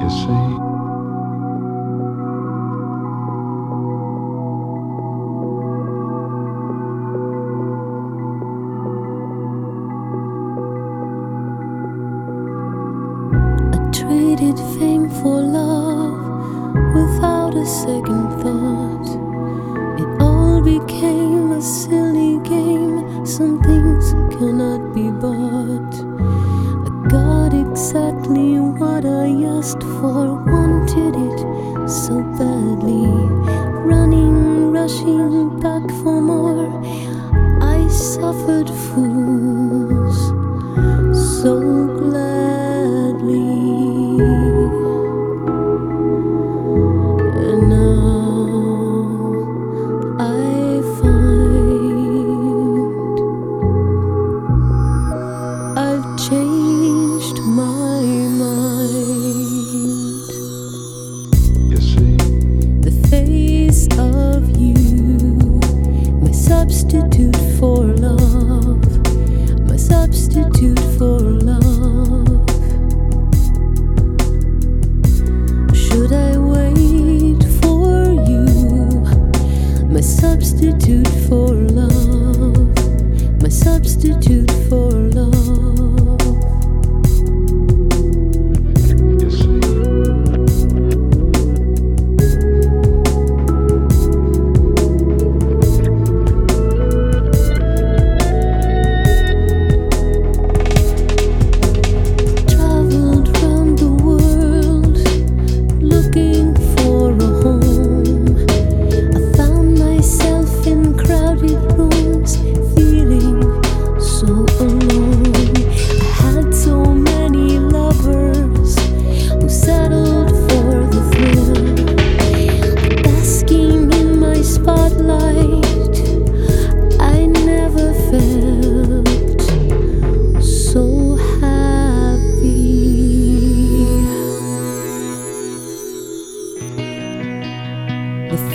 you see. I traded fame for love without a second thought. what I asked for, wanted it so badly. Running, rushing back for more, I suffered fools. substitute for love, my substitute for love.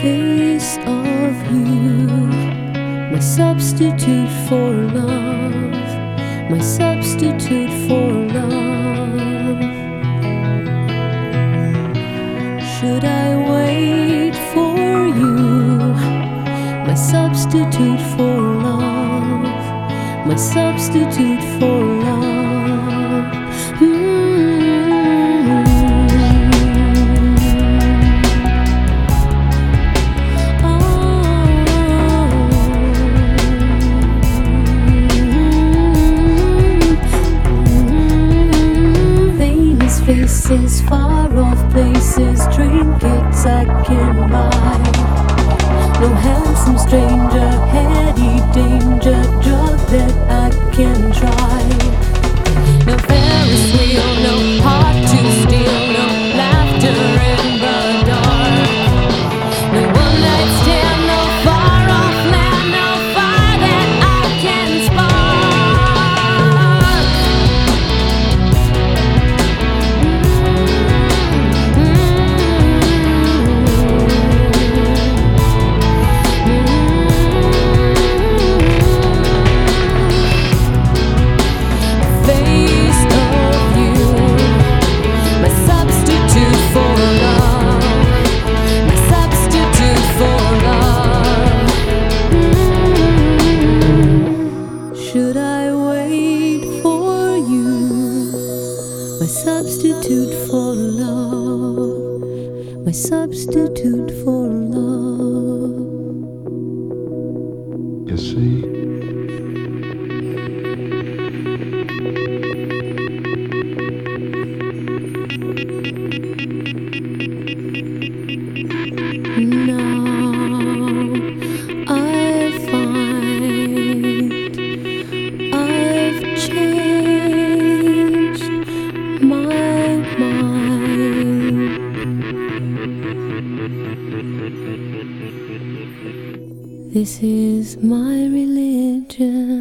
face of you, my substitute for love, my substitute for love. Should I wait for you, my substitute for love, my substitute for No handsome stranger, heady danger, drug that I can try. my substitute for love. This is my religion.